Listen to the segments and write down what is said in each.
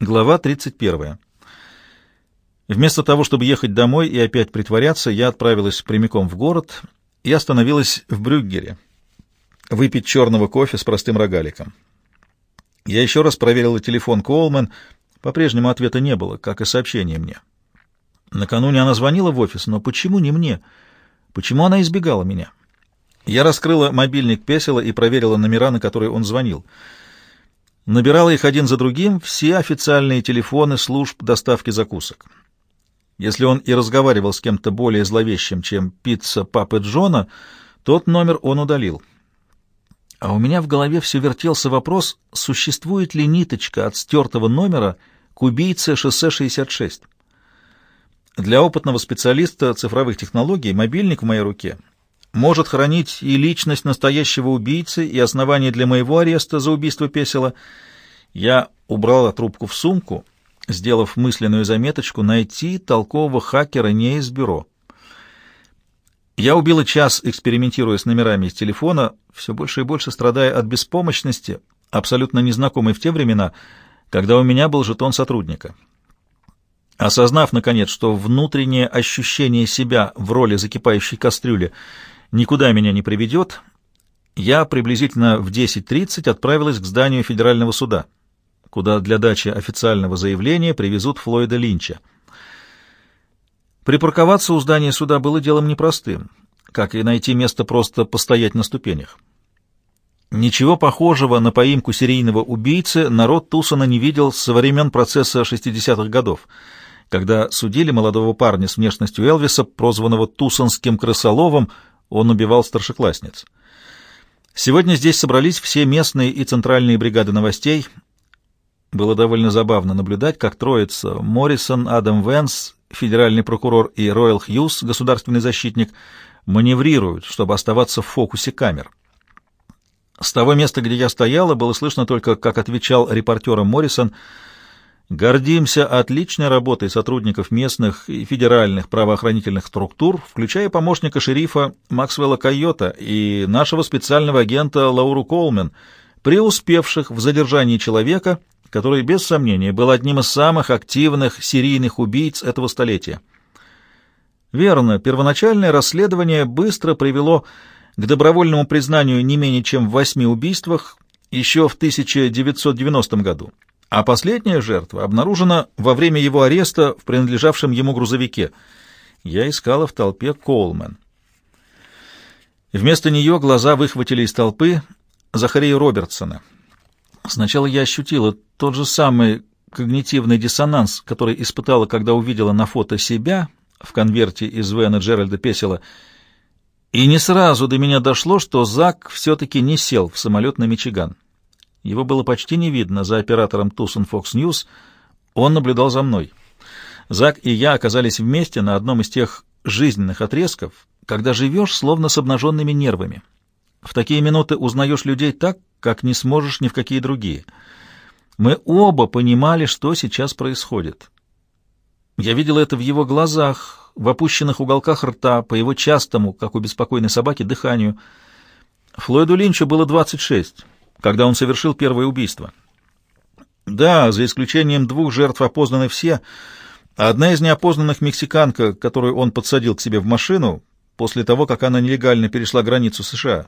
Глава 31. Вместо того, чтобы ехать домой и опять притворяться, я отправилась прямиком в город и остановилась в Брюггере, выпить черного кофе с простым рогаликом. Я еще раз проверила телефон Коулман, по-прежнему ответа не было, как и сообщение мне. Накануне она звонила в офис, но почему не мне? Почему она избегала меня? Я раскрыла мобильник Песела и проверила номера, на которые он звонил — Набирала их один за другим все официальные телефоны служб доставки закусок. Если он и разговаривал с кем-то более зловещим, чем пицца Папы Джона, тот номер он удалил. А у меня в голове все вертелся вопрос, существует ли ниточка от стертого номера к убийце шоссе 66. Для опытного специалиста цифровых технологий мобильник в моей руке может хранить и личность настоящего убийцы, и основания для моего ареста за убийство Песела. Я убрала трубку в сумку, сделав мысленную заметочку «найти толкового хакера не из бюро». Я убила час, экспериментируя с номерами из телефона, все больше и больше страдая от беспомощности, абсолютно незнакомой в те времена, когда у меня был жетон сотрудника. Осознав, наконец, что внутреннее ощущение себя в роли закипающей кастрюли — никуда меня не приведет, я приблизительно в 10.30 отправилась к зданию федерального суда, куда для дачи официального заявления привезут Флойда Линча. Припарковаться у здания суда было делом непростым, как и найти место просто постоять на ступенях. Ничего похожего на поимку серийного убийцы народ Тусона не видел со времен процесса 60-х годов, когда судили молодого парня с внешностью Элвиса, прозванного Тусонским крысоловом, он убивал старшеклассниц. Сегодня здесь собрались все местные и центральные бригады новостей. Было довольно забавно наблюдать, как троица Моррисон, Адам Венс, федеральный прокурор и Ройл Хьюз, государственный защитник, маневрируют, чтобы оставаться в фокусе камер. С того места, где я стояла, было слышно только, как отвечал репортерам Моррисон — Гордимся отличной работой сотрудников местных и федеральных правоохранительных структур, включая помощника шерифа Максвелла Койота и нашего специального агента Лауру Колмен, преуспевших в задержании человека, который, без сомнения, был одним из самых активных серийных убийц этого столетия. Верно, первоначальное расследование быстро привело к добровольному признанию не менее чем в восьми убийствах еще в 1990 году а последняя жертва обнаружена во время его ареста в принадлежавшем ему грузовике. Я искала в толпе Колмен. Вместо нее глаза выхватили из толпы Захария Робертсона. Сначала я ощутила тот же самый когнитивный диссонанс, который испытала, когда увидела на фото себя в конверте из Вена Джеральда Песела, и не сразу до меня дошло, что Зак все-таки не сел в самолет на Мичиган. Его было почти не видно за оператором Tucson Fox News. Он наблюдал за мной. Зак и я оказались вместе на одном из тех жизненных отрезков, когда живешь словно с обнаженными нервами. В такие минуты узнаешь людей так, как не сможешь ни в какие другие. Мы оба понимали, что сейчас происходит. Я видел это в его глазах, в опущенных уголках рта, по его частому, как у беспокойной собаки, дыханию. Флойду Линчу было 26 когда он совершил первое убийство. Да, за исключением двух жертв опознаны все. Одна из неопознанных мексиканка, которую он подсадил к себе в машину после того, как она нелегально перешла границу США.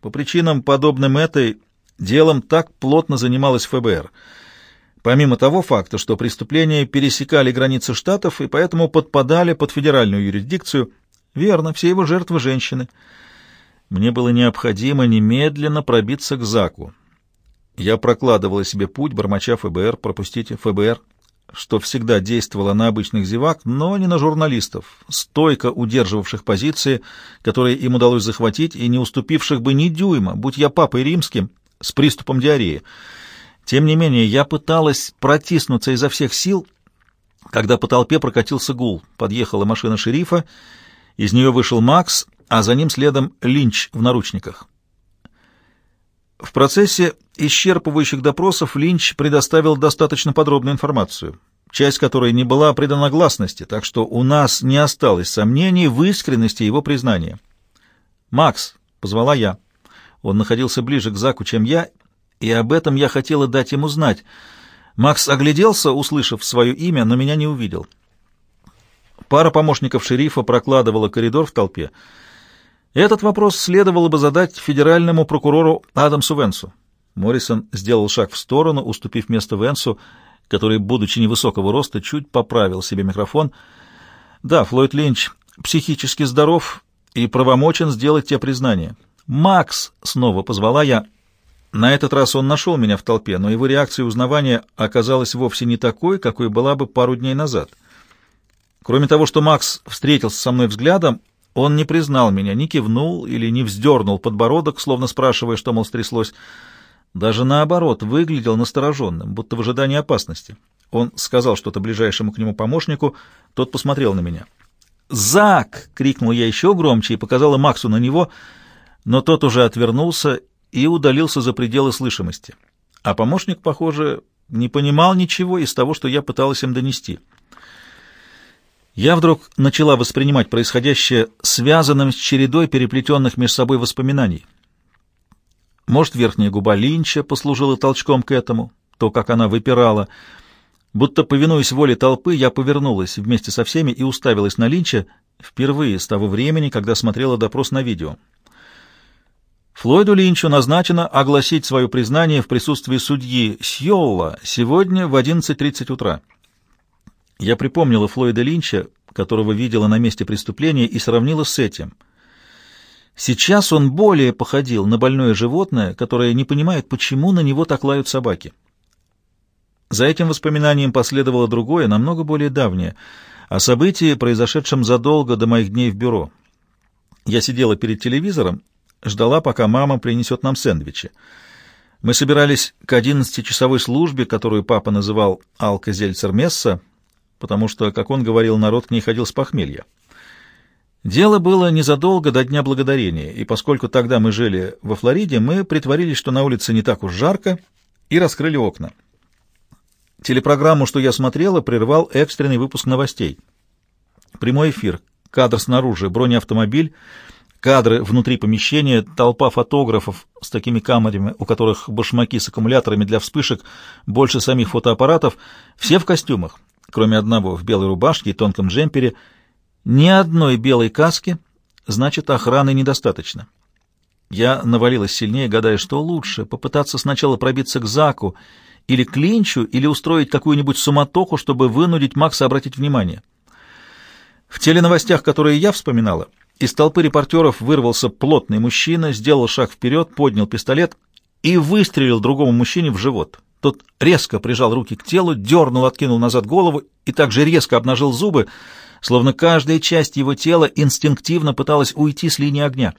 По причинам, подобным этой, делом так плотно занималась ФБР. Помимо того факта, что преступления пересекали границы штатов и поэтому подпадали под федеральную юрисдикцию, верно, все его жертвы — женщины — мне было необходимо немедленно пробиться к Заку. Я прокладывала себе путь, бормоча ФБР, пропустите, ФБР, что всегда действовало на обычных зевак, но не на журналистов, стойко удерживавших позиции, которые им удалось захватить, и не уступивших бы ни дюйма, будь я папой римским, с приступом диареи. Тем не менее, я пыталась протиснуться изо всех сил, когда по толпе прокатился гул. Подъехала машина шерифа, из нее вышел Макс — а за ним следом Линч в наручниках. В процессе исчерпывающих допросов Линч предоставил достаточно подробную информацию, часть которой не была предана гласности, так что у нас не осталось сомнений в искренности его признания. «Макс», — позвала я. Он находился ближе к Заку, чем я, и об этом я хотела дать ему знать. Макс огляделся, услышав свое имя, но меня не увидел. Пара помощников шерифа прокладывала коридор в толпе. Этот вопрос следовало бы задать федеральному прокурору Адамсу Венсу. Моррисон сделал шаг в сторону, уступив место Венсу, который, будучи невысокого роста, чуть поправил себе микрофон. Да, Флойд Линч психически здоров и правомочен сделать те признания. «Макс!» — снова позвала я. На этот раз он нашел меня в толпе, но его реакция узнавания оказалась вовсе не такой, какой была бы пару дней назад. Кроме того, что Макс встретился со мной взглядом, он не признал меня, не кивнул или не вздернул подбородок, словно спрашивая, что, мол, стряслось. Даже наоборот, выглядел настороженным, будто в ожидании опасности. Он сказал что-то ближайшему к нему помощнику, тот посмотрел на меня. «Зак!» — крикнул я еще громче и показала Максу на него, но тот уже отвернулся и удалился за пределы слышимости. А помощник, похоже, не понимал ничего из того, что я пыталась им донести. Я вдруг начала воспринимать происходящее связанным с чередой переплетенных между собой воспоминаний — может, верхняя губа Линча послужила толчком к этому, то, как она выпирала. Будто, повинуясь воле толпы, я повернулась вместе со всеми и уставилась на Линча впервые с того времени, когда смотрела допрос на видео. Флойду Линчу назначено огласить свое признание в присутствии судьи Сьолла сегодня в 11.30 утра. Я припомнила Флойда Линча, которого видела на месте преступления, и сравнила с этим — Сейчас он более походил на больное животное, которое не понимает, почему на него так лают собаки. За этим воспоминанием последовало другое, намного более давнее, о событии, произошедшем задолго до моих дней в бюро. Я сидела перед телевизором, ждала, пока мама принесет нам сэндвичи. Мы собирались к одиннадцатичасовой службе, которую папа называл «Алка-Зельцер-Месса», потому что, как он говорил, народ к ней ходил с похмелья. Дело было незадолго до Дня Благодарения, и поскольку тогда мы жили во Флориде, мы притворились, что на улице не так уж жарко, и раскрыли окна. Телепрограмму, что я смотрела, прервал экстренный выпуск новостей. Прямой эфир, кадр снаружи, бронеавтомобиль, кадры внутри помещения, толпа фотографов с такими камерами, у которых башмаки с аккумуляторами для вспышек, больше самих фотоаппаратов, все в костюмах, кроме одного в белой рубашке и тонком джемпере — ни одной белой каски, значит, охраны недостаточно. Я навалилась сильнее, гадая, что лучше, попытаться сначала пробиться к Заку или к Линчу, или устроить какую-нибудь суматоху, чтобы вынудить Макса обратить внимание. В теленовостях, которые я вспоминала, из толпы репортеров вырвался плотный мужчина, сделал шаг вперед, поднял пистолет и выстрелил другому мужчине в живот. Тот резко прижал руки к телу, дернул, откинул назад голову и также резко обнажил зубы, словно каждая часть его тела инстинктивно пыталась уйти с линии огня.